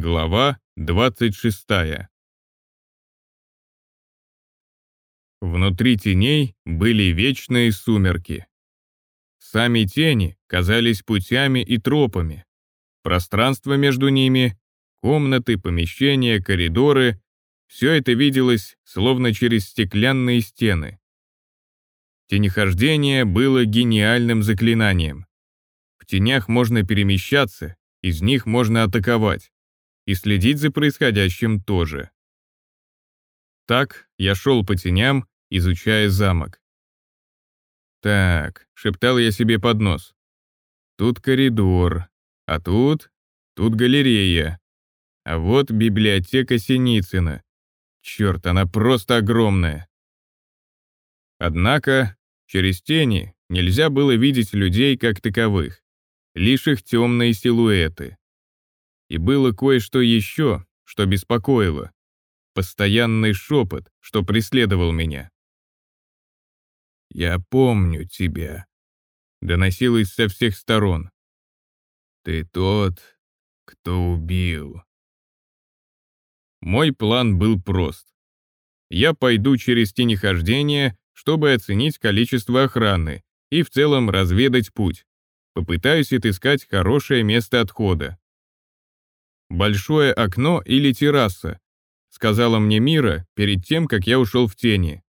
Глава 26. Внутри теней были вечные сумерки. Сами тени казались путями и тропами. Пространство между ними, комнаты, помещения, коридоры — все это виделось словно через стеклянные стены. Тенехождение было гениальным заклинанием. В тенях можно перемещаться, из них можно атаковать и следить за происходящим тоже. Так я шел по теням, изучая замок. «Так», — шептал я себе под нос, — «тут коридор, а тут... тут галерея, а вот библиотека Синицына. Черт, она просто огромная». Однако через тени нельзя было видеть людей как таковых, лишь их темные силуэты. И было кое-что еще, что беспокоило. Постоянный шепот, что преследовал меня. «Я помню тебя», — доносилось со всех сторон. «Ты тот, кто убил». Мой план был прост. Я пойду через тенехождение, чтобы оценить количество охраны и в целом разведать путь. Попытаюсь отыскать хорошее место отхода. «Большое окно или терраса», сказала мне Мира перед тем, как я ушел в тени.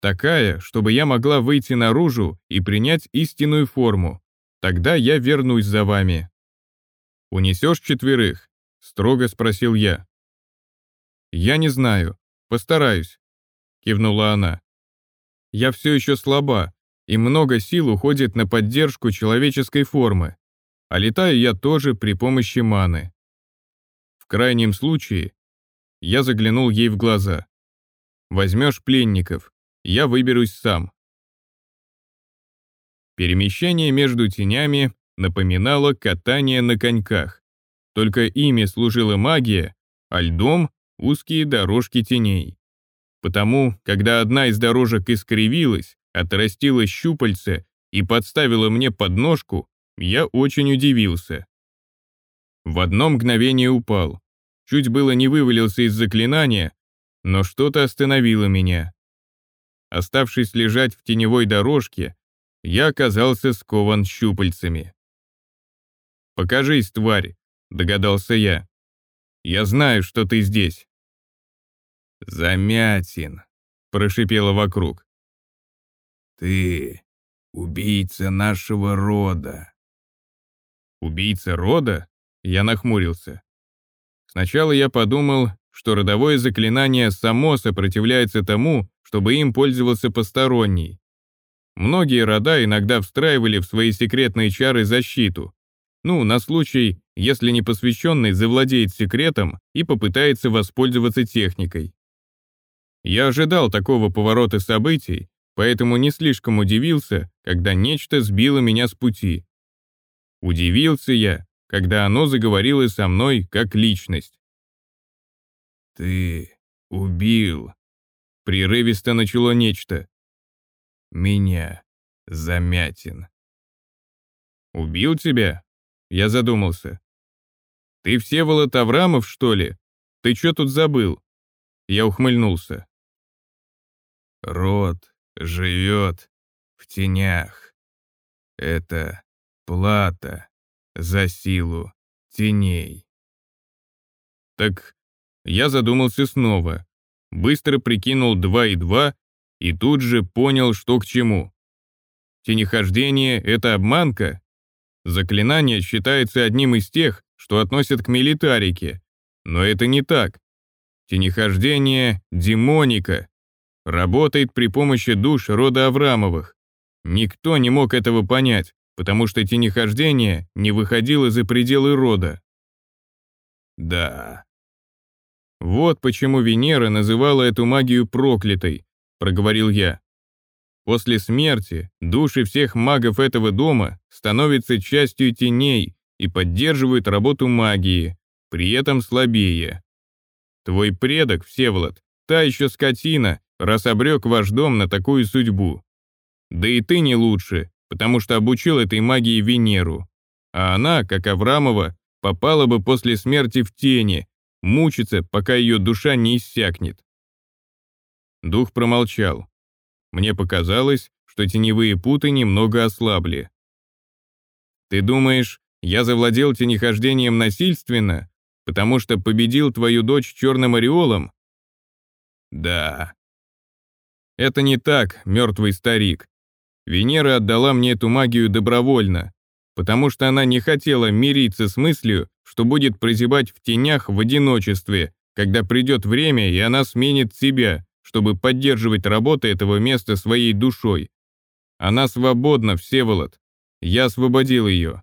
Такая, чтобы я могла выйти наружу и принять истинную форму. Тогда я вернусь за вами. «Унесешь четверых?» — строго спросил я. «Я не знаю. Постараюсь», — кивнула она. «Я все еще слаба, и много сил уходит на поддержку человеческой формы, а летаю я тоже при помощи маны крайнем случае, я заглянул ей в глаза. Возьмешь пленников, я выберусь сам. Перемещение между тенями напоминало катание на коньках, только ими служила магия, а льдом — узкие дорожки теней. Потому, когда одна из дорожек искривилась, отрастила щупальце и подставила мне подножку, я очень удивился. В одно мгновение упал. Чуть было не вывалился из заклинания, но что-то остановило меня. Оставшись лежать в теневой дорожке, я оказался скован щупальцами. «Покажись, тварь», — догадался я. «Я знаю, что ты здесь». «Замятин», — прошипело вокруг. «Ты убийца нашего рода». «Убийца рода?» Я нахмурился. Сначала я подумал, что родовое заклинание само сопротивляется тому, чтобы им пользовался посторонний. Многие рода иногда встраивали в свои секретные чары защиту. Ну, на случай, если непосвященный завладеет секретом и попытается воспользоваться техникой. Я ожидал такого поворота событий, поэтому не слишком удивился, когда нечто сбило меня с пути. Удивился я, когда оно заговорило со мной как личность. «Ты убил», — прерывисто начало нечто. «Меня, Замятин». «Убил тебя?» — я задумался. «Ты Всеволод Аврамов, что ли? Ты что тут забыл?» Я ухмыльнулся. «Род живет в тенях. Это плата за силу теней. Так я задумался снова, быстро прикинул два и два и тут же понял, что к чему. Тенехождение — это обманка? Заклинание считается одним из тех, что относят к милитарике, но это не так. Тенехождение — демоника, работает при помощи душ рода Аврамовых. Никто не мог этого понять потому что тенехождение не выходило за пределы рода. Да. Вот почему Венера называла эту магию проклятой, проговорил я. После смерти души всех магов этого дома становятся частью теней и поддерживают работу магии, при этом слабее. Твой предок, Всеволод, та еще скотина, раз обрек ваш дом на такую судьбу. Да и ты не лучше, потому что обучил этой магии Венеру, а она, как Аврамова, попала бы после смерти в тени, мучиться, пока ее душа не иссякнет. Дух промолчал. Мне показалось, что теневые путы немного ослабли. «Ты думаешь, я завладел тенехождением насильственно, потому что победил твою дочь черным ореолом?» «Да». «Это не так, мертвый старик. Венера отдала мне эту магию добровольно, потому что она не хотела мириться с мыслью, что будет прозябать в тенях в одиночестве, когда придет время, и она сменит себя, чтобы поддерживать работу этого места своей душой. Она свободна, Всеволод. Я освободил ее.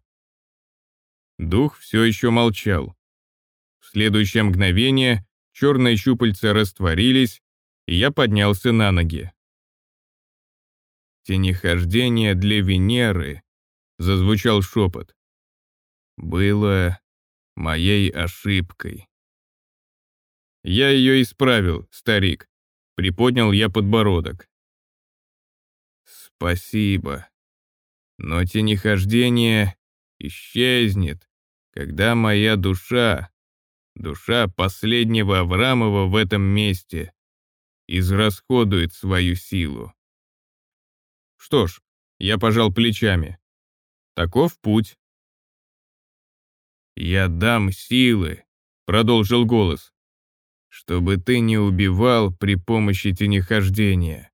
Дух все еще молчал. В следующее мгновение черные щупальца растворились, и я поднялся на ноги. «Тенехождение для Венеры», — зазвучал шепот, — «было моей ошибкой». «Я ее исправил, старик», — приподнял я подбородок. «Спасибо. Но тенехождение исчезнет, когда моя душа, душа последнего Аврамова в этом месте, израсходует свою силу. Что ж, я пожал плечами. Таков путь. «Я дам силы», — продолжил голос, «чтобы ты не убивал при помощи тенехождения,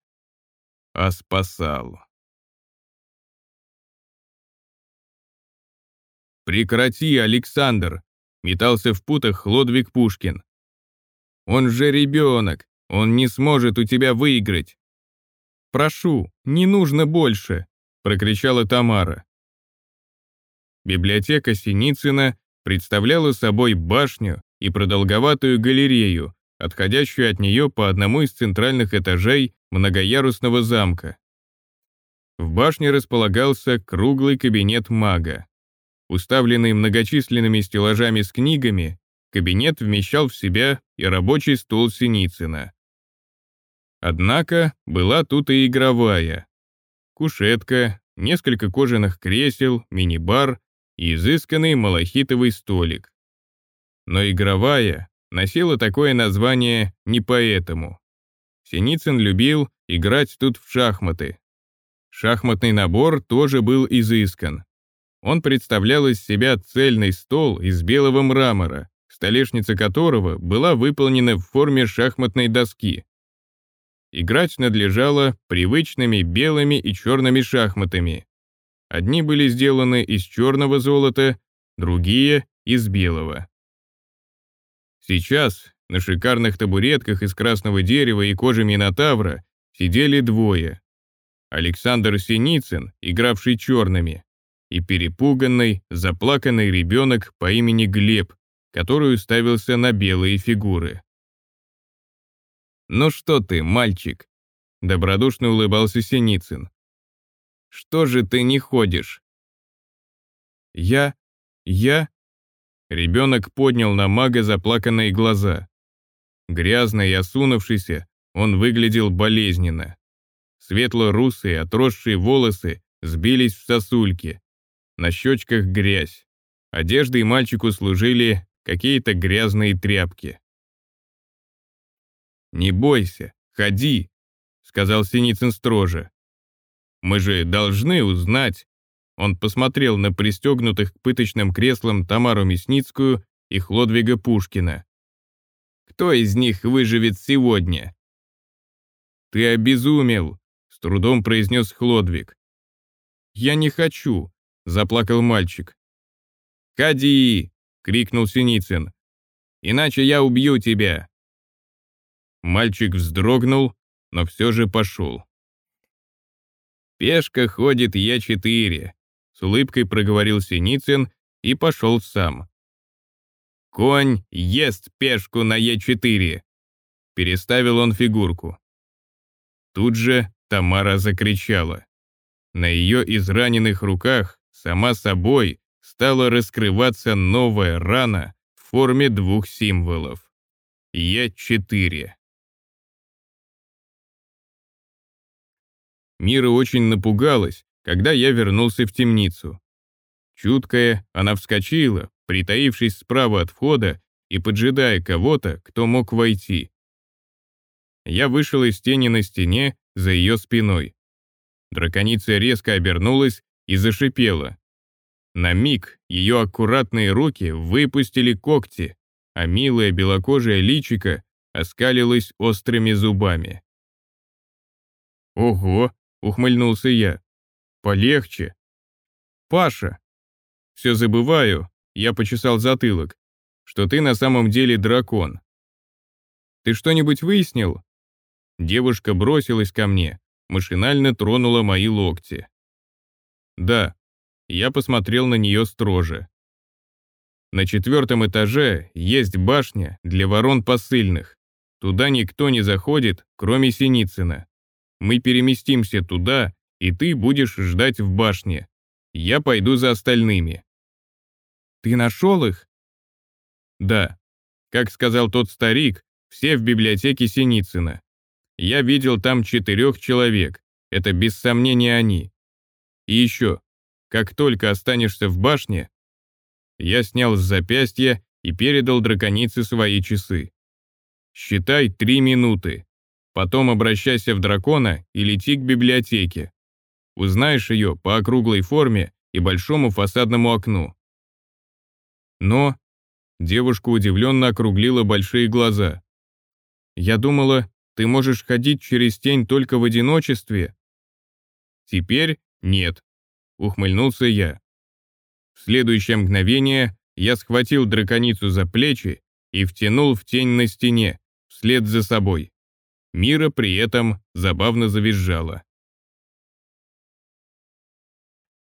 а спасал». «Прекрати, Александр!» — метался в путах Хлодвиг Пушкин. «Он же ребенок, он не сможет у тебя выиграть!» «Прошу, не нужно больше!» — прокричала Тамара. Библиотека Синицына представляла собой башню и продолговатую галерею, отходящую от нее по одному из центральных этажей многоярусного замка. В башне располагался круглый кабинет мага. Уставленный многочисленными стеллажами с книгами, кабинет вмещал в себя и рабочий стол Синицына. Однако была тут и игровая. Кушетка, несколько кожаных кресел, мини-бар и изысканный малахитовый столик. Но игровая носила такое название не поэтому. Синицын любил играть тут в шахматы. Шахматный набор тоже был изыскан. Он представлял из себя цельный стол из белого мрамора, столешница которого была выполнена в форме шахматной доски. Играть надлежало привычными белыми и черными шахматами. Одни были сделаны из черного золота, другие — из белого. Сейчас на шикарных табуретках из красного дерева и кожи Минотавра сидели двое. Александр Синицын, игравший черными, и перепуганный, заплаканный ребенок по имени Глеб, который уставился на белые фигуры. «Ну что ты, мальчик?» — добродушно улыбался Синицын. «Что же ты не ходишь?» «Я... я...» Ребенок поднял на мага заплаканные глаза. Грязный и осунувшийся, он выглядел болезненно. Светло-русые, отросшие волосы сбились в сосульки, на щечках грязь. Одеждой мальчику служили какие-то грязные тряпки. «Не бойся, ходи», — сказал Синицын строже. «Мы же должны узнать». Он посмотрел на пристегнутых к пыточным креслам Тамару Мясницкую и Хлодвига Пушкина. «Кто из них выживет сегодня?» «Ты обезумел», — с трудом произнес Хлодвиг. «Я не хочу», — заплакал мальчик. «Ходи!» — крикнул Синицын. «Иначе я убью тебя!» Мальчик вздрогнул, но все же пошел. «Пешка ходит Я-4», — с улыбкой проговорил Синицын и пошел сам. «Конь ест пешку на Е4», — переставил он фигурку. Тут же Тамара закричала. На ее израненных руках сама собой стала раскрываться новая рана в форме двух символов. Е4. Мира очень напугалась, когда я вернулся в темницу. Чуткая, она вскочила, притаившись справа от входа и поджидая кого-то, кто мог войти. Я вышел из тени на стене за ее спиной. Драконица резко обернулась и зашипела. На миг ее аккуратные руки выпустили когти, а милая белокожая личико оскалилось острыми зубами. «Ого!» — ухмыльнулся я. «Полегче!» «Паша!» «Все забываю», — я почесал затылок, «что ты на самом деле дракон». «Ты что-нибудь выяснил?» Девушка бросилась ко мне, машинально тронула мои локти. «Да», я посмотрел на нее строже. На четвертом этаже есть башня для ворон посыльных. Туда никто не заходит, кроме Синицына. Мы переместимся туда, и ты будешь ждать в башне. Я пойду за остальными. Ты нашел их? Да. Как сказал тот старик, все в библиотеке Синицына. Я видел там четырех человек. Это без сомнения они. И еще, как только останешься в башне, я снял с запястья и передал драконице свои часы. Считай три минуты. Потом обращайся в дракона и лети к библиотеке. Узнаешь ее по округлой форме и большому фасадному окну. Но девушка удивленно округлила большие глаза. Я думала, ты можешь ходить через тень только в одиночестве. Теперь нет, ухмыльнулся я. В следующее мгновение я схватил драконицу за плечи и втянул в тень на стене, вслед за собой. Мира при этом забавно завизжала.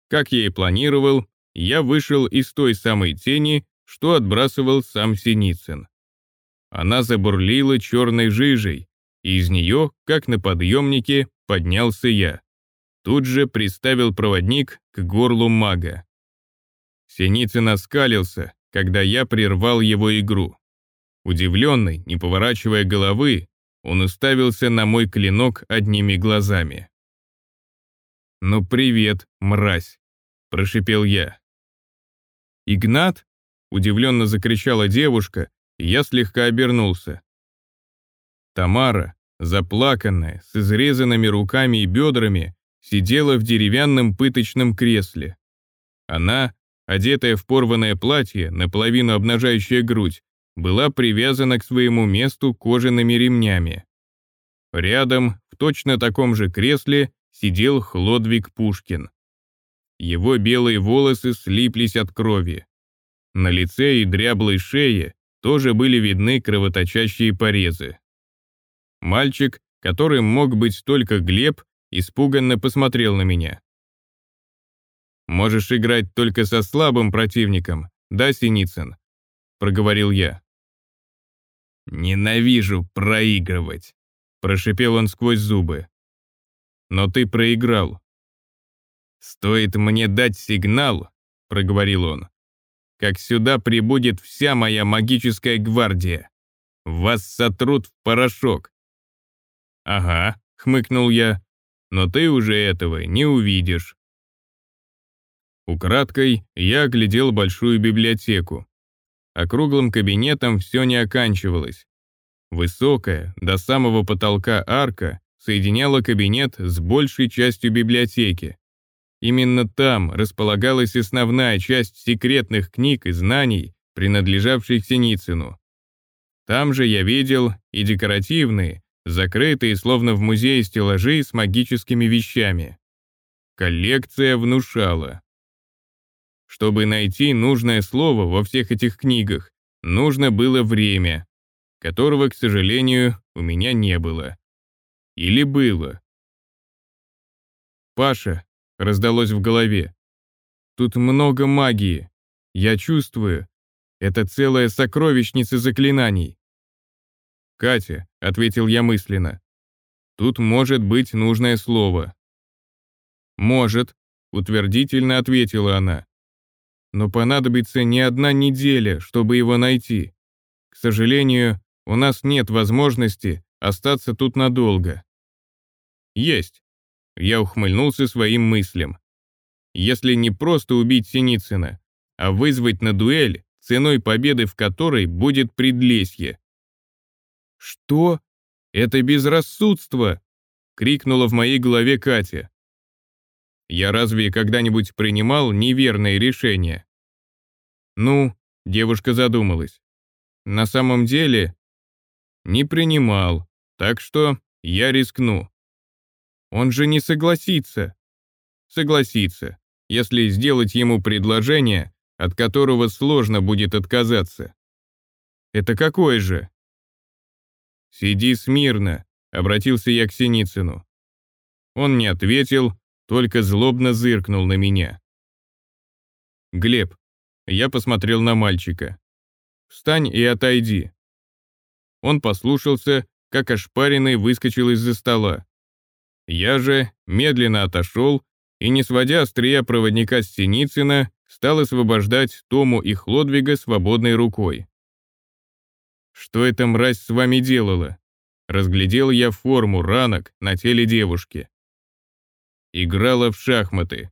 Как я и планировал, я вышел из той самой тени, что отбрасывал сам Синицын. Она забурлила черной жижей, и из нее, как на подъемнике, поднялся я. Тут же приставил проводник к горлу мага. Синицын оскалился, когда я прервал его игру. Удивленный, не поворачивая головы, он уставился на мой клинок одними глазами. «Ну привет, мразь!» прошипел я. «Игнат?» — удивленно закричала девушка, и я слегка обернулся. Тамара, заплаканная, с изрезанными руками и бедрами, сидела в деревянном пыточном кресле. Она, одетая в порванное платье, наполовину обнажающая грудь, была привязана к своему месту кожаными ремнями. Рядом, в точно таком же кресле, сидел Хлодвиг Пушкин. Его белые волосы слиплись от крови. На лице и дряблой шее тоже были видны кровоточащие порезы. Мальчик, которым мог быть только Глеб, испуганно посмотрел на меня. «Можешь играть только со слабым противником, да, Синицын?» — проговорил я. «Ненавижу проигрывать», — прошипел он сквозь зубы. «Но ты проиграл. «Стоит мне дать сигнал», — проговорил он, «как сюда прибудет вся моя магическая гвардия. Вас сотрут в порошок». «Ага», — хмыкнул я, «но ты уже этого не увидишь». Украдкой я оглядел большую библиотеку. Округлым кабинетом все не оканчивалось. Высокая, до самого потолка арка соединяла кабинет с большей частью библиотеки. Именно там располагалась основная часть секретных книг и знаний, принадлежавших Синицыну. Там же я видел и декоративные, закрытые словно в музее стеллажи с магическими вещами. Коллекция внушала. Чтобы найти нужное слово во всех этих книгах, нужно было время, которого, к сожалению, у меня не было. Или было. «Паша, раздалось в голове. Тут много магии. Я чувствую. Это целая сокровищница заклинаний. «Катя», — ответил я мысленно, — «тут может быть нужное слово». «Может», — утвердительно ответила она. «Но понадобится не одна неделя, чтобы его найти. К сожалению, у нас нет возможности остаться тут надолго». «Есть», я ухмыльнулся своим мыслям. Если не просто убить Синицына, а вызвать на дуэль ценой победы в которой будет предлесье. «Что? Это безрассудство!» — крикнула в моей голове Катя. «Я разве когда-нибудь принимал неверные решения?» «Ну», — девушка задумалась, — «на самом деле...» «Не принимал, так что я рискну». «Он же не согласится». «Согласится, если сделать ему предложение, от которого сложно будет отказаться». «Это какое же?» «Сиди смирно», — обратился я к Синицыну. Он не ответил, только злобно зыркнул на меня. «Глеб», — я посмотрел на мальчика, — «встань и отойди». Он послушался, как ошпаренный выскочил из-за стола. Я же медленно отошел и, не сводя острия проводника с Синицына, стал освобождать Тому и Хлодвига свободной рукой. Что эта мразь с вами делала? Разглядел я форму ранок на теле девушки. Играла в шахматы,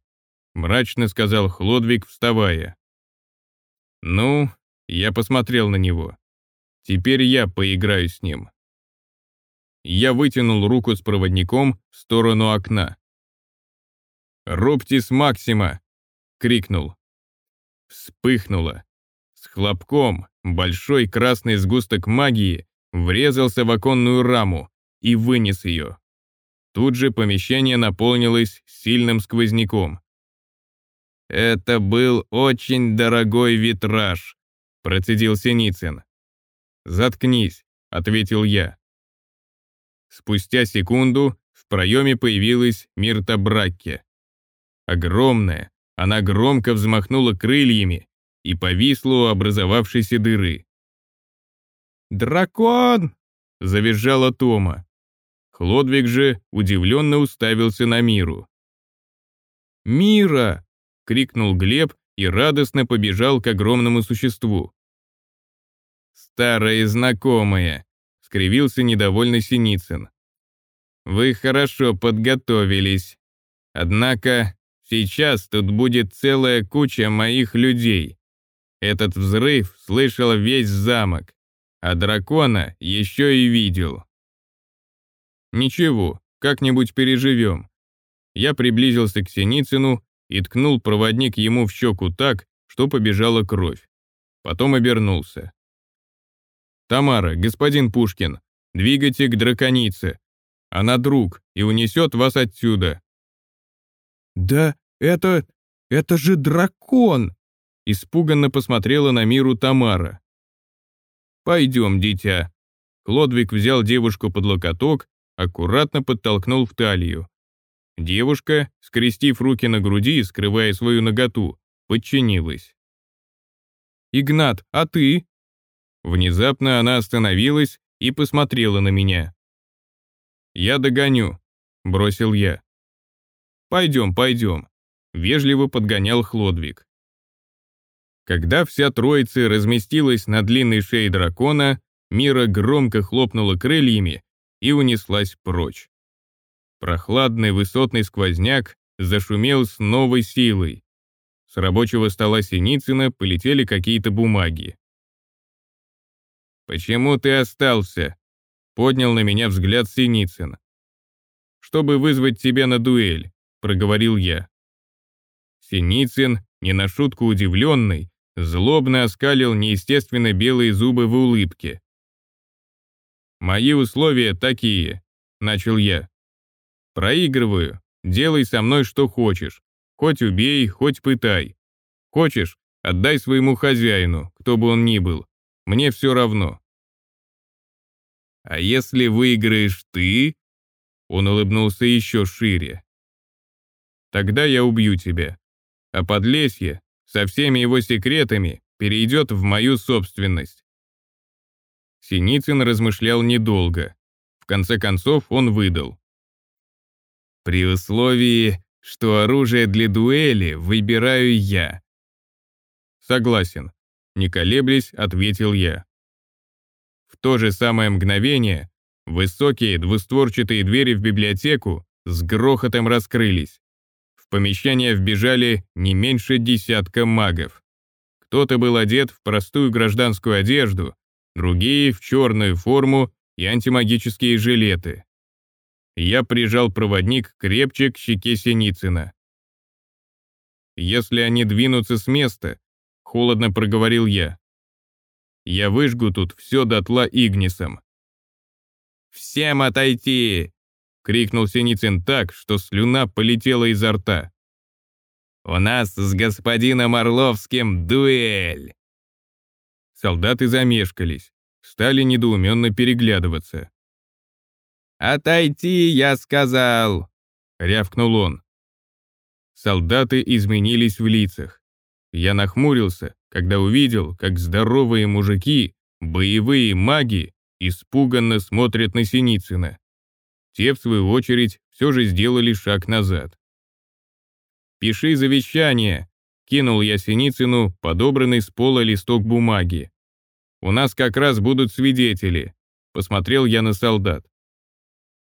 мрачно сказал Хлодвиг, вставая. Ну, я посмотрел на него. Теперь я поиграю с ним. Я вытянул руку с проводником в сторону окна. «Руптис Максима!» — крикнул. Вспыхнуло. С хлопком большой красный сгусток магии врезался в оконную раму и вынес ее. Тут же помещение наполнилось сильным сквозняком. «Это был очень дорогой витраж», — процедил Синицын. «Заткнись», — ответил я. Спустя секунду в проеме появилась Мирта Бракке. Огромная, она громко взмахнула крыльями и повисла у образовавшейся дыры. «Дракон!» — завизжала Тома. Хлодвиг же удивленно уставился на Миру. «Мира!» — крикнул Глеб и радостно побежал к огромному существу. «Старая знакомая!» — скривился недовольный Синицын. «Вы хорошо подготовились. Однако сейчас тут будет целая куча моих людей. Этот взрыв слышал весь замок, а дракона еще и видел. Ничего, как-нибудь переживем. Я приблизился к Синицыну и ткнул проводник ему в щеку так, что побежала кровь. Потом обернулся. «Тамара, господин Пушкин, двигайте к драконице. Она друг и унесет вас отсюда». «Да это... это же дракон!» Испуганно посмотрела на миру Тамара. «Пойдем, дитя». Клодвиг взял девушку под локоток, аккуратно подтолкнул в талию. Девушка, скрестив руки на груди, скрывая свою наготу, подчинилась. «Игнат, а ты?» Внезапно она остановилась и посмотрела на меня. «Я догоню», — бросил я. «Пойдем, пойдем», — вежливо подгонял Хлодвиг. Когда вся троица разместилась на длинной шее дракона, Мира громко хлопнула крыльями и унеслась прочь. Прохладный высотный сквозняк зашумел с новой силой. С рабочего стола Синицына полетели какие-то бумаги. «Почему ты остался?» — поднял на меня взгляд Синицын. «Чтобы вызвать тебя на дуэль», — проговорил я. Синицын, не на шутку удивленный, злобно оскалил неестественно белые зубы в улыбке. «Мои условия такие», — начал я. «Проигрываю, делай со мной что хочешь, хоть убей, хоть пытай. Хочешь, отдай своему хозяину, кто бы он ни был, мне все равно». «А если выиграешь ты?» Он улыбнулся еще шире. «Тогда я убью тебя. А подлесье со всеми его секретами перейдет в мою собственность. Синицын размышлял недолго. В конце концов он выдал. При условии, что оружие для дуэли выбираю я. Согласен, не колеблясь, ответил я. В то же самое мгновение высокие двустворчатые двери в библиотеку с грохотом раскрылись помещение вбежали не меньше десятка магов. Кто-то был одет в простую гражданскую одежду, другие — в черную форму и антимагические жилеты. Я прижал проводник крепче к щеке Синицына. «Если они двинутся с места», — холодно проговорил я, — «я выжгу тут все дотла Игнисом». «Всем отойти!» — крикнул Синицын так, что слюна полетела изо рта. «У нас с господином Орловским дуэль!» Солдаты замешкались, стали недоуменно переглядываться. «Отойти, я сказал!» — рявкнул он. Солдаты изменились в лицах. Я нахмурился, когда увидел, как здоровые мужики, боевые маги, испуганно смотрят на Синицына. Те, в свою очередь, все же сделали шаг назад. «Пиши завещание», — кинул я Синицыну подобранный с пола листок бумаги. «У нас как раз будут свидетели», — посмотрел я на солдат.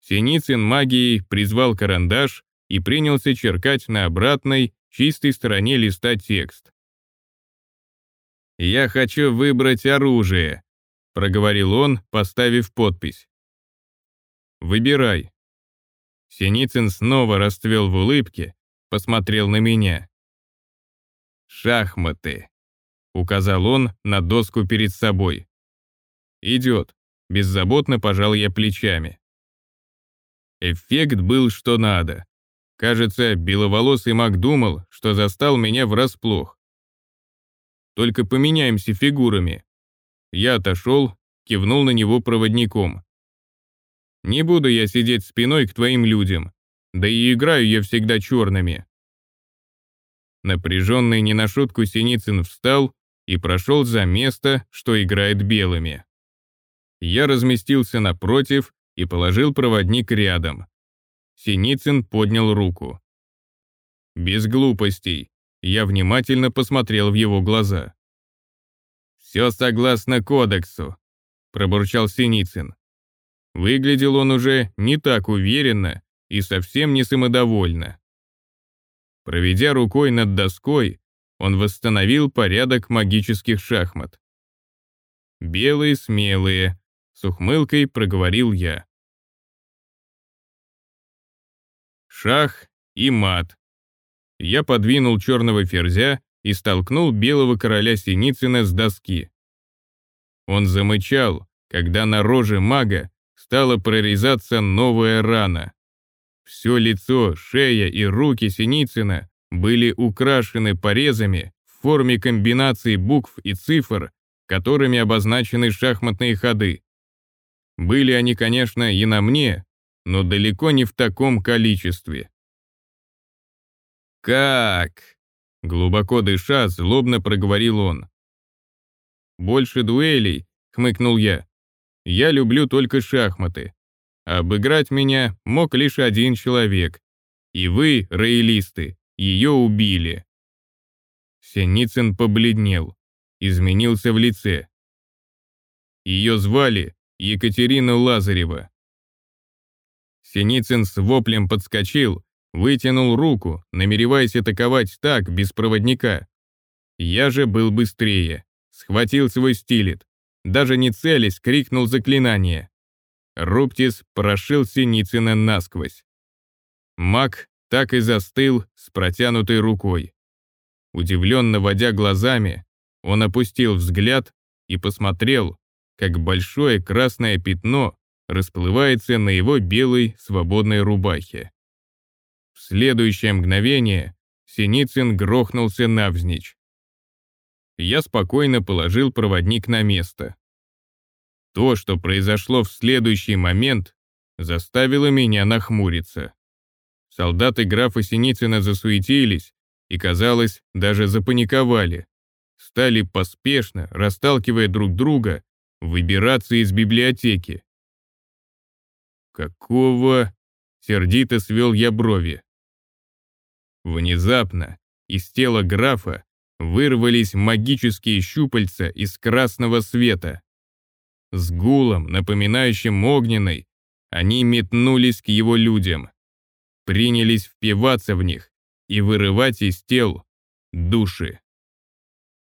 Синицын магией призвал карандаш и принялся черкать на обратной, чистой стороне листа текст. «Я хочу выбрать оружие», — проговорил он, поставив подпись. «Выбирай». Синицын снова расцвел в улыбке, посмотрел на меня. «Шахматы», — указал он на доску перед собой. «Идет», — беззаботно пожал я плечами. Эффект был что надо. Кажется, беловолосый маг думал, что застал меня врасплох. Только поменяемся фигурами. Я отошел, кивнул на него проводником. Не буду я сидеть спиной к твоим людям, да и играю я всегда черными. Напряженный не на шутку Синицын встал и прошел за место, что играет белыми. Я разместился напротив и положил проводник рядом. Синицын поднял руку. Без глупостей. Я внимательно посмотрел в его глаза. «Все согласно кодексу», — пробурчал Синицын. Выглядел он уже не так уверенно и совсем не самодовольно. Проведя рукой над доской, он восстановил порядок магических шахмат. «Белые смелые», с ухмылкой проговорил я. Шах и мат. Я подвинул черного ферзя и столкнул белого короля Синицына с доски. Он замычал, когда на роже мага стала прорезаться новая рана. Все лицо, шея и руки Синицына были украшены порезами в форме комбинаций букв и цифр, которыми обозначены шахматные ходы. Были они, конечно, и на мне, но далеко не в таком количестве. «Как?» — глубоко дыша, злобно проговорил он. «Больше дуэлей», — хмыкнул я. «Я люблю только шахматы. Обыграть меня мог лишь один человек. И вы, роялисты, ее убили». Синицын побледнел, изменился в лице. Ее звали Екатерина Лазарева. Синицын с воплем подскочил, вытянул руку, намереваясь атаковать так, без проводника. Я же был быстрее, схватил свой стилет, даже не целясь, крикнул заклинание. Руптис прошил Синицына насквозь. Маг так и застыл с протянутой рукой. Удивленно водя глазами, он опустил взгляд и посмотрел, как большое красное пятно расплывается на его белой свободной рубахе. В следующее мгновение Синицын грохнулся навзничь. Я спокойно положил проводник на место. То, что произошло в следующий момент, заставило меня нахмуриться. Солдаты графа Синицына засуетились и, казалось, даже запаниковали. Стали поспешно, расталкивая друг друга, выбираться из библиотеки. «Какого?» — сердито свел я брови. Внезапно из тела графа вырвались магические щупальца из красного света. С гулом, напоминающим огненный, они метнулись к его людям, принялись впиваться в них и вырывать из тел души.